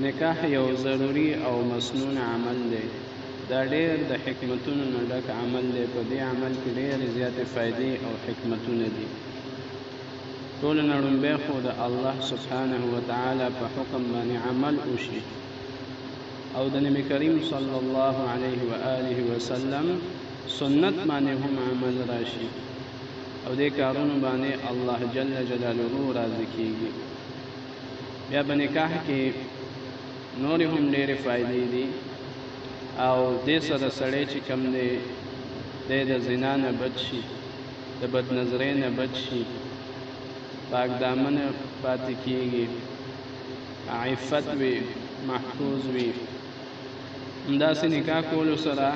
نکاح یو ضروري او مسنون عمل دی. دا ډېر د حکمتونو نه ډک عمل دی. په دې عمل کې ډېرې زیاتې فایدې او حکمتونه دي. ټول نه ړومبی خو د الله سبحانه وتعالی په حکم باندې عمل وشي او د نبی کریم صلی الله علیه و آله وسلم سنت باندې هم عمل راشي او د کارونو باندې الله جل جلاله راضي کیږي بیا په نکاح کې نورې هم ډېرې فایدې دي او دې سره سړی چې کم دی دی د زنا نه بچ شي د بدنظرۍ نه بچ شي پاک دامنه پاتې کېږي عفت وي محفوظ وي همداسې نکاح کولو سره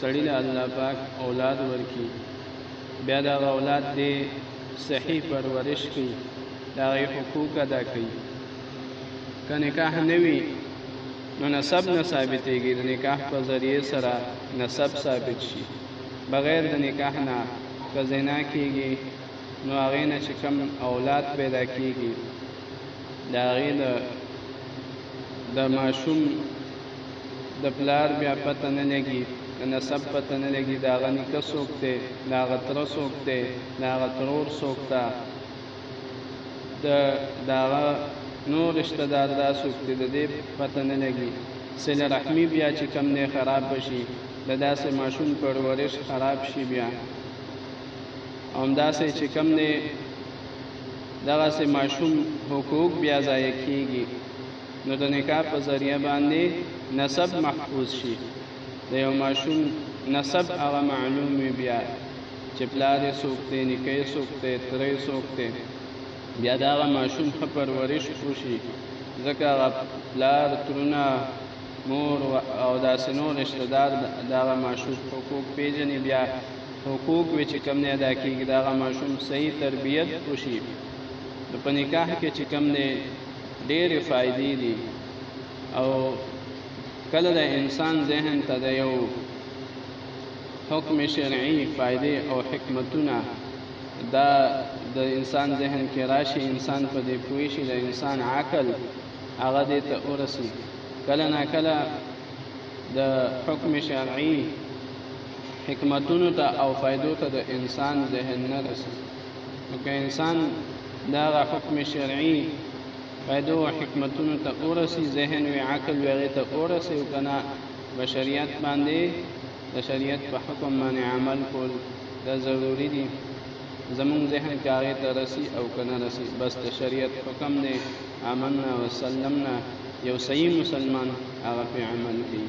سړی له الله پاک اولاد ورکي بیا دغه اولاد دې صحیح پرورش کړي د هغې حقوق ادا کوي که نکاح نه وي نو نسب نه ثابتېږي د نکاح په ذریعې سره نسب ثابت شي بغیر د نکاح نه که زنا کېږي نو هغې نه چې کوم اولاد پیدا کېږي د هغې د د ماشوم د پلار بیا پته نه لګي د نسب پته نه لګي د هغه نیکه څوک دی د هغه تره څوک دی د هغه ترور څوک ده د داغه نور رشتہ دار دا سوک ته د دې پته نه لګي سله رحمی بیا چې کم نه خراب بشي د داسې ماشوم پرورش خراب شي بیا هم داسې چې کم نه دغه سه ماشوم حقوق بیا ځای کیږي نو د نکاح په ذریعہ باندې نسب محفوظ شي د یو ماشوم نسب هغه معلوم وي بیا چې پلار یې څوک دی، نیکه یې څوک دی، تره یې څوک دی، بیا د هغه ماشوم ښه پرورش وشي، ځکه هغه پلار، ترونه، مور او داسې نور رشته دار د هغه ماشوم حقوق پیژني، بیا حقوق وي چې کوم نه ادا کېږي، د هغه ماشوم صحیح تربیت وشي. نو په نکاح کې چې کوم دی ډېرې فایدې دي او کله د انسان ذهن ته د یو حکم شرعي فائدې او حکمتونه دا د انسان ذهن کې راشي انسان په دې پوه شي د انسان عقل هغه دې ته ورسي کله نا کله د حکم شرعي حکمتونو ته او فائدو ته د انسان ذهن نه رسي نو که انسان دا حکم شرعي فائدو او حکمتونو ته ورسي ذهن وی عقل وی غي ته ورسي او کنه بشریت باندې د شریعت په حکم باندې عمل کول دا ضروری دي زمونږ ذهن کې هغه ته رسی او کنه رسی بس د شریعت حکم دی آمنا وسلمنا یو صحیح مسلمان هغه په عمل کوي